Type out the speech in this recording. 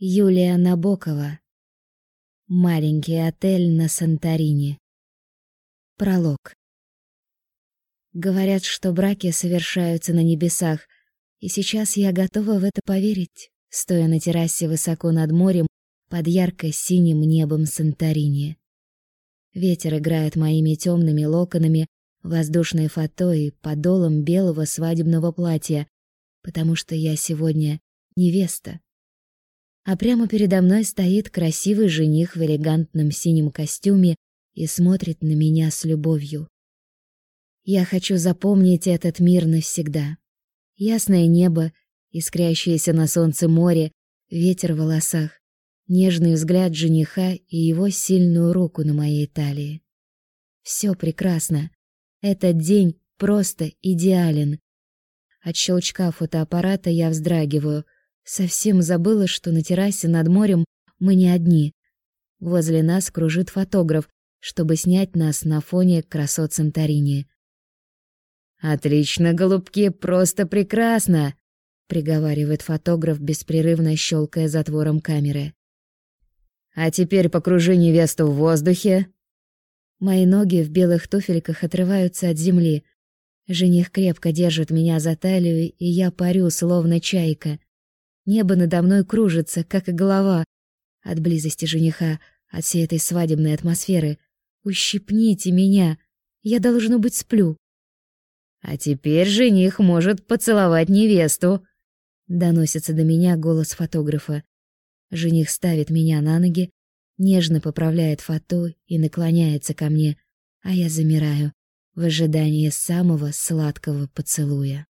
Юлия Набокова. Маленький отель на Санторини. Пролог. Говорят, что браки совершаются на небесах, и сейчас я готова в это поверить, стоя на террасе высоко над морем под ярко-синим небом Санторини. Ветер играет моими темными локонами, воздушной фатой, подолом белого свадебного платья, потому что я сегодня невеста а прямо передо мной стоит красивый жених в элегантном синем костюме и смотрит на меня с любовью. Я хочу запомнить этот мир навсегда. Ясное небо, искрящееся на солнце море, ветер в волосах, нежный взгляд жениха и его сильную руку на моей талии. Все прекрасно. Этот день просто идеален. От щелчка фотоаппарата я вздрагиваю — Совсем забыла, что на террасе над морем мы не одни. Возле нас кружит фотограф, чтобы снять нас на фоне красот Санторини. «Отлично, голубки, просто прекрасно!» — приговаривает фотограф, беспрерывно щелкая затвором камеры. «А теперь покружи невесту в воздухе!» Мои ноги в белых туфельках отрываются от земли. Жених крепко держит меня за талию, и я парю, словно чайка. Небо надо мной кружится, как и голова. От близости жениха, от всей этой свадебной атмосферы. Ущипните меня. Я, должно быть, сплю. А теперь жених может поцеловать невесту. Доносится до меня голос фотографа. Жених ставит меня на ноги, нежно поправляет фото и наклоняется ко мне, а я замираю в ожидании самого сладкого поцелуя.